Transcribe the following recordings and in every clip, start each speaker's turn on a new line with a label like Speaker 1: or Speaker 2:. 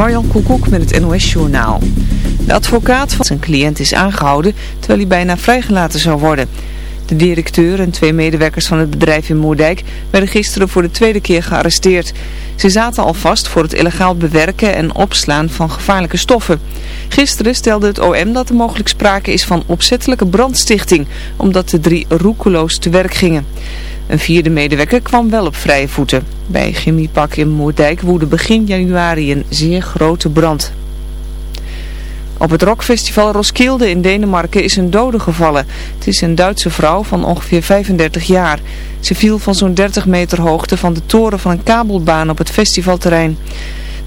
Speaker 1: Marjan Koekoek met het NOS Journaal. De advocaat van zijn cliënt is aangehouden terwijl hij bijna vrijgelaten zou worden. De directeur en twee medewerkers van het bedrijf in Moerdijk werden gisteren voor de tweede keer gearresteerd. Ze zaten al vast voor het illegaal bewerken en opslaan van gevaarlijke stoffen. Gisteren stelde het OM dat er mogelijk sprake is van opzettelijke brandstichting, omdat de drie roekeloos te werk gingen. Een vierde medewerker kwam wel op vrije voeten. Bij Chemiepak in Moerdijk woedde begin januari een zeer grote brand. Op het rockfestival Roskilde in Denemarken is een dode gevallen. Het is een Duitse vrouw van ongeveer 35 jaar. Ze viel van zo'n 30 meter hoogte van de toren van een kabelbaan op het festivalterrein.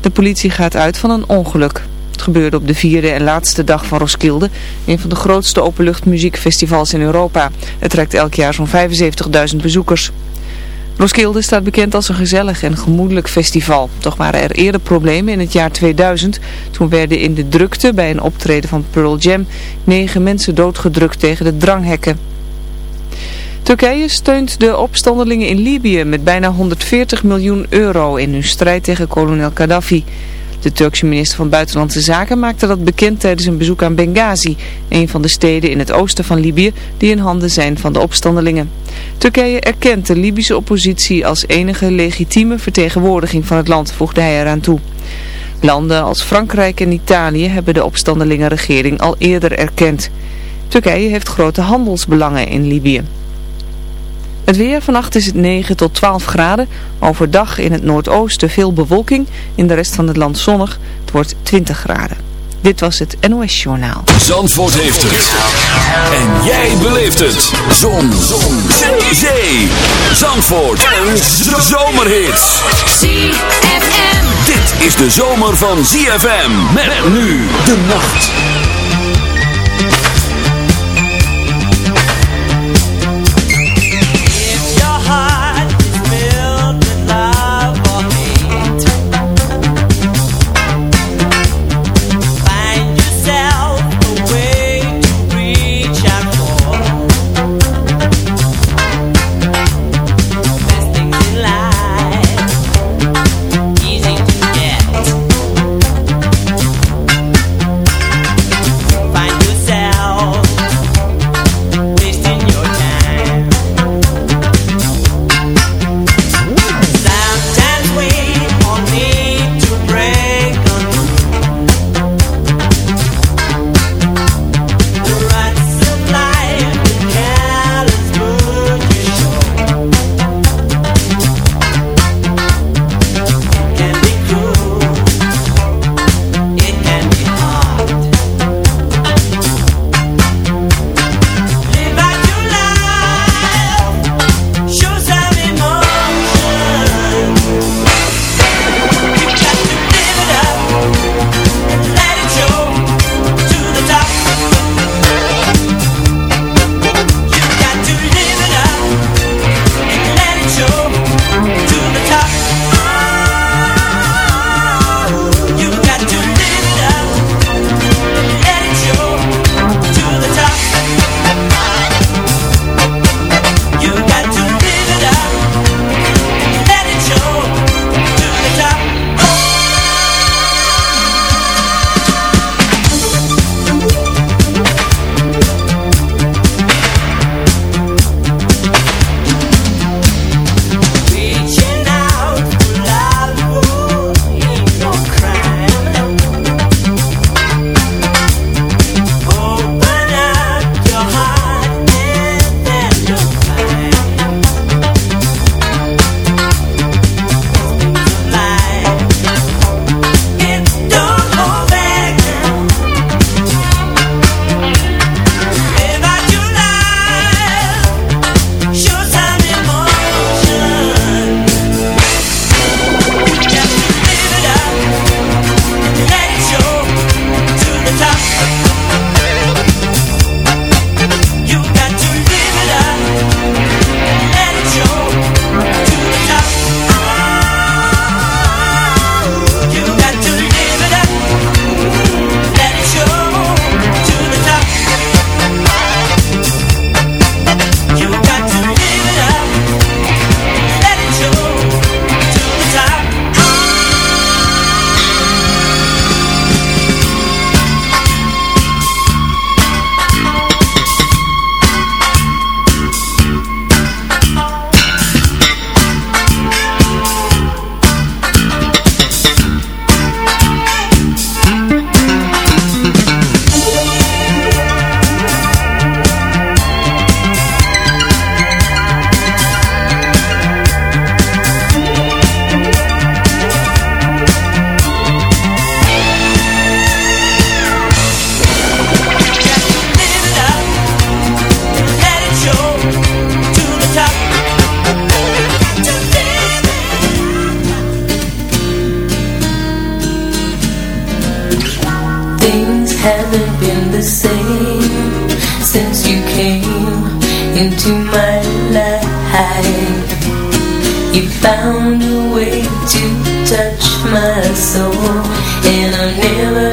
Speaker 1: De politie gaat uit van een ongeluk. Het gebeurde op de vierde en laatste dag van Roskilde, een van de grootste openluchtmuziekfestivals in Europa. Het trekt elk jaar zo'n 75.000 bezoekers. Roskilde staat bekend als een gezellig en gemoedelijk festival. Toch waren er eerder problemen in het jaar 2000. Toen werden in de drukte bij een optreden van Pearl Jam negen mensen doodgedrukt tegen de dranghekken. Turkije steunt de opstandelingen in Libië met bijna 140 miljoen euro in hun strijd tegen kolonel Gaddafi. De Turkse minister van Buitenlandse Zaken maakte dat bekend tijdens een bezoek aan Benghazi, een van de steden in het oosten van Libië die in handen zijn van de opstandelingen. Turkije erkent de Libische oppositie als enige legitieme vertegenwoordiging van het land, voegde hij eraan toe. Landen als Frankrijk en Italië hebben de opstandelingenregering al eerder erkend. Turkije heeft grote handelsbelangen in Libië. Het weer, vannacht is het 9 tot 12 graden. Overdag in het noordoosten veel bewolking. In de rest van het land zonnig. Het wordt 20 graden. Dit was het NOS Journaal.
Speaker 2: Zandvoort heeft het. En jij beleeft het. Zon. Zon. Zee. Zee. Zandvoort. Een zomerhit.
Speaker 3: ZFM.
Speaker 2: Dit is de zomer van ZFM. Met nu de nacht.
Speaker 4: same since you came into my life. You found a way to touch my soul, and I've never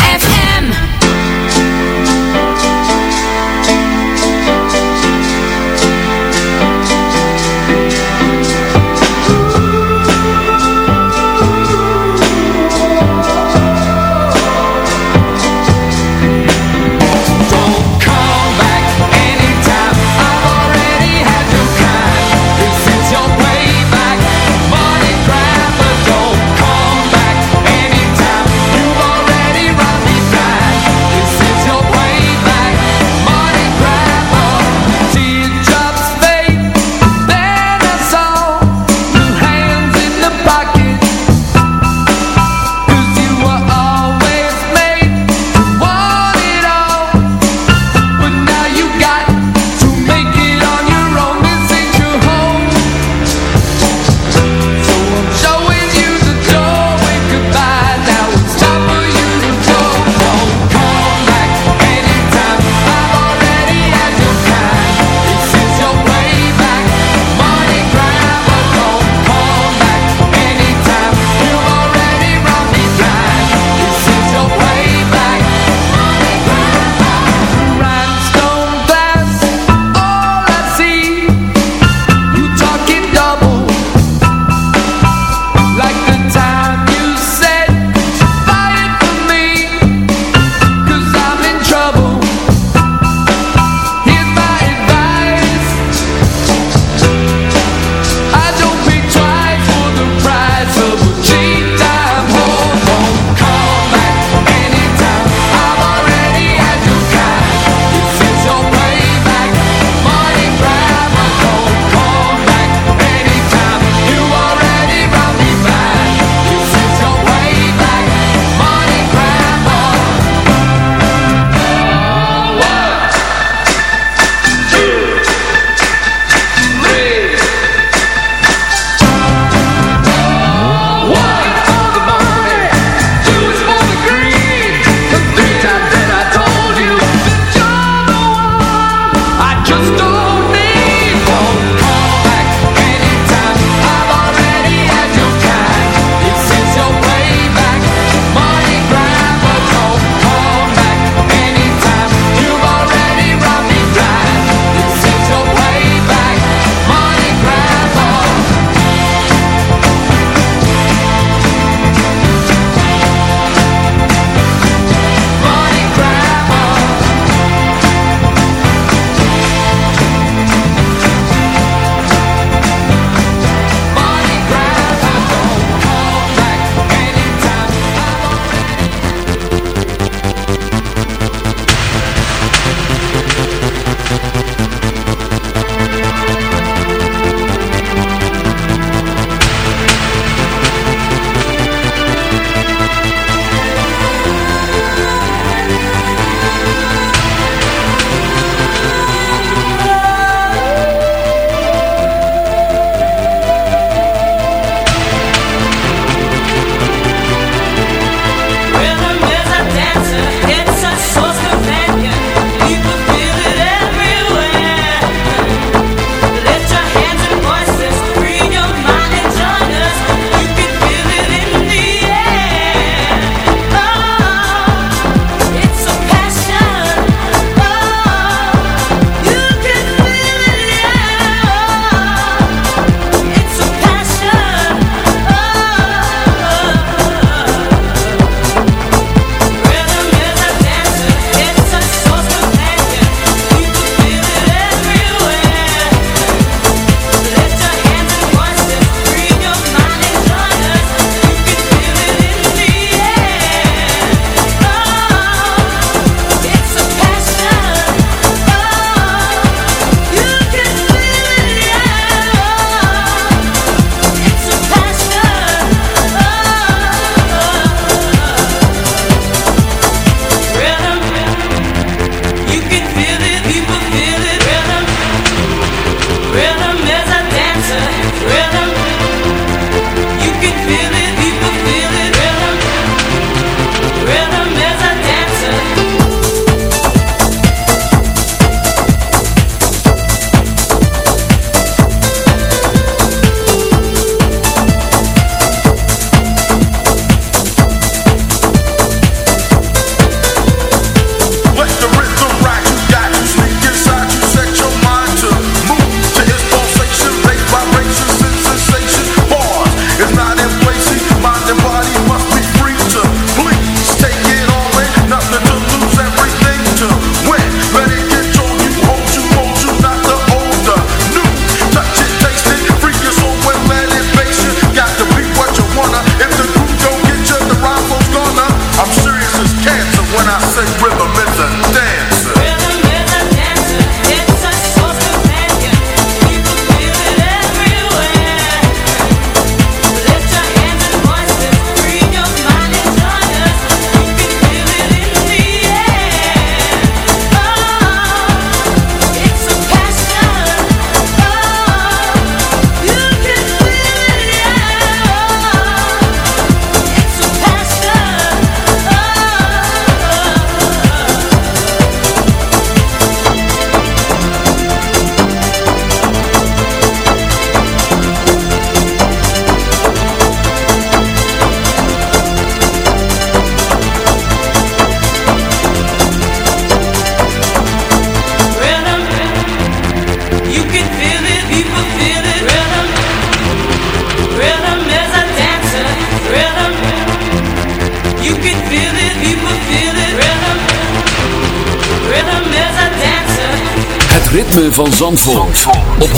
Speaker 2: van Zandvoort, op 106.9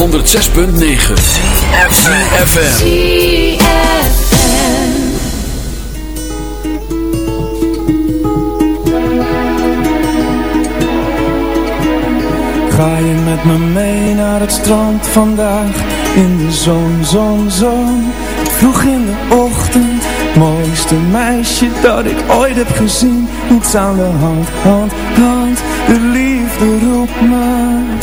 Speaker 2: FM
Speaker 5: Ga je met me mee naar het strand vandaag? In de zon, zon, zon. Vroeg in de ochtend. Mooiste meisje dat ik ooit heb gezien. Niets aan de hand, hand, hand. De liefde roept me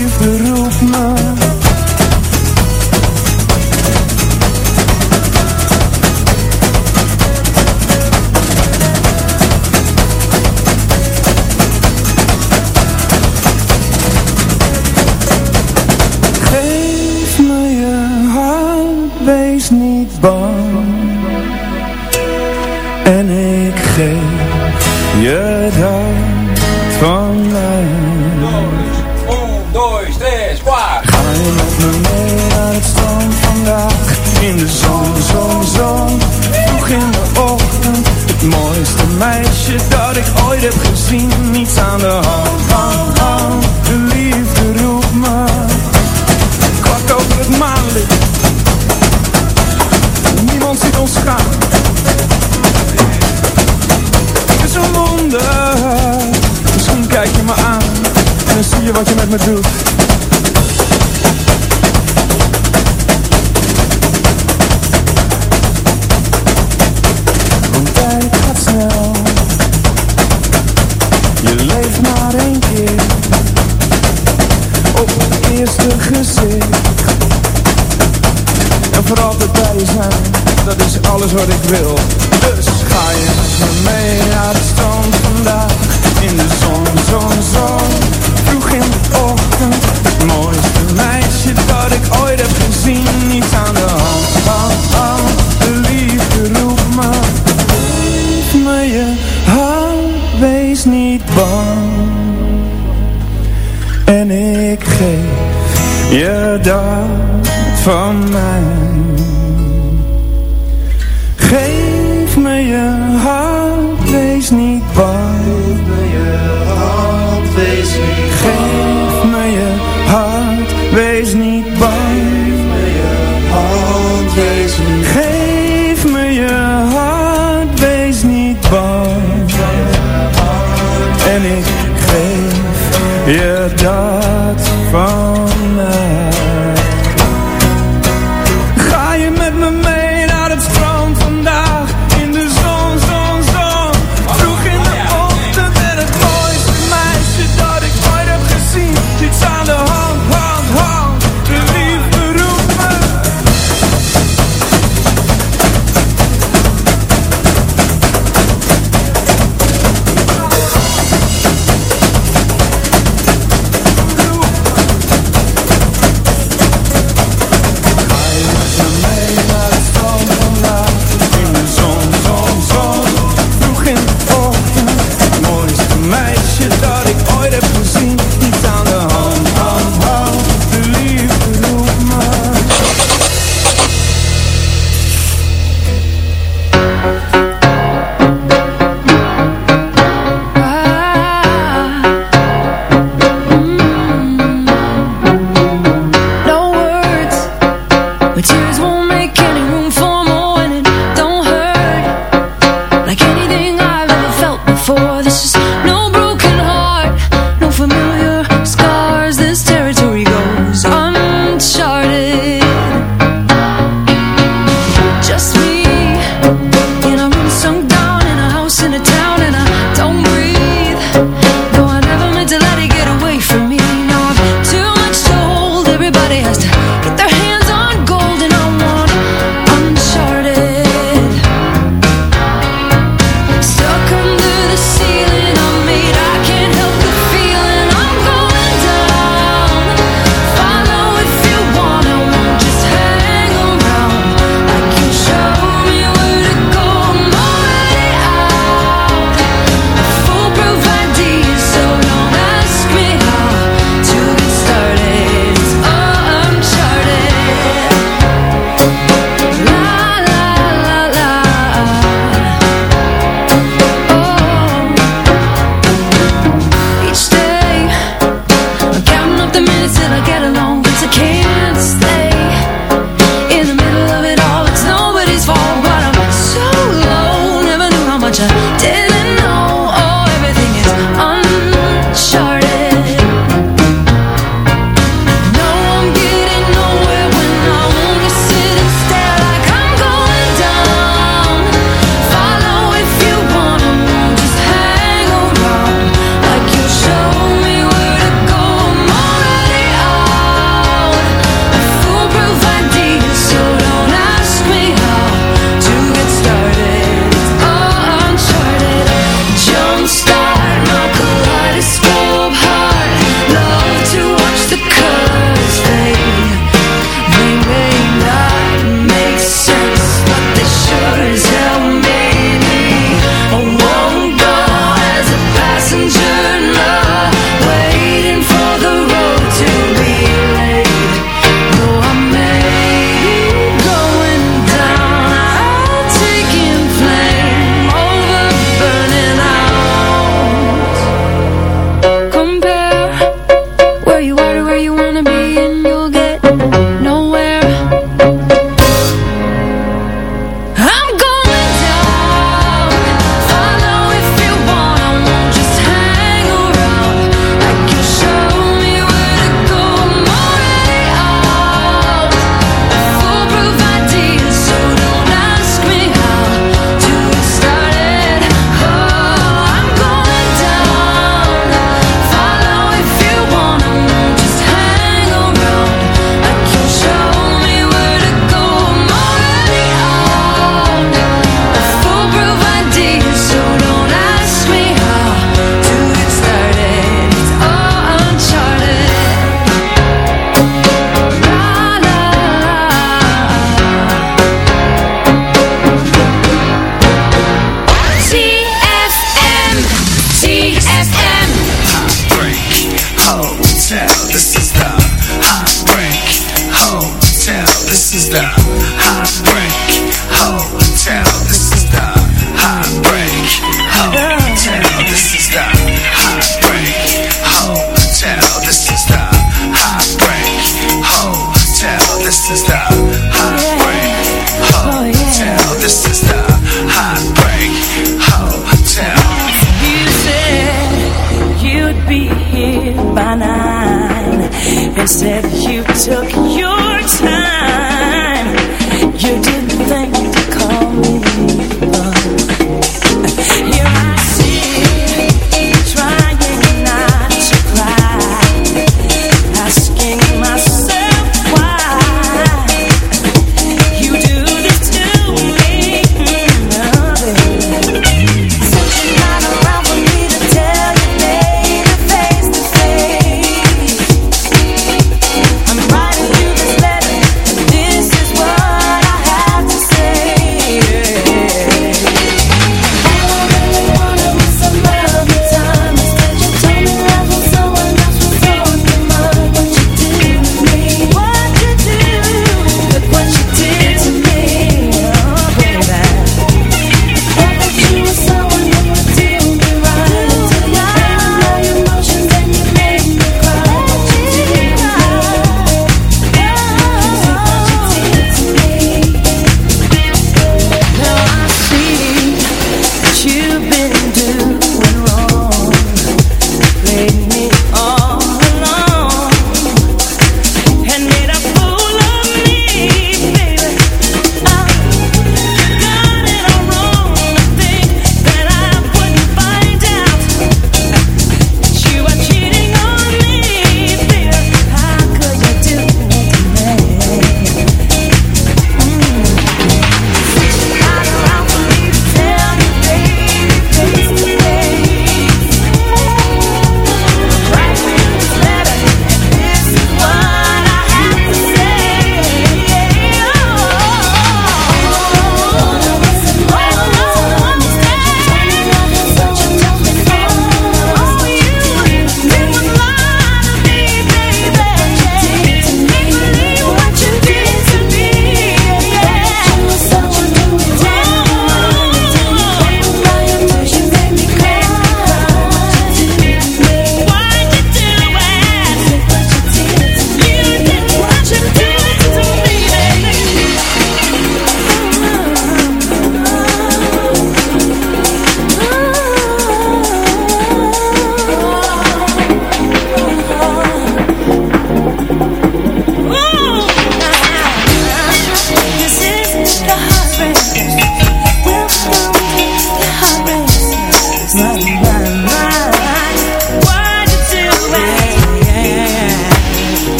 Speaker 5: wees niet bang En ik geef je dat van mij Ga je met me mee naar het strand vandaag In de zon, zon, zon Vroeg in de ochtend Het mooiste meisje dat ik ooit heb gezien Niets aan de hand, hand, hand Gaan Het is een wonder. Misschien kijk je me aan En dan zie je wat je met me doet is alles wat bang. En ik geef je dat van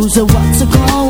Speaker 6: knows what's going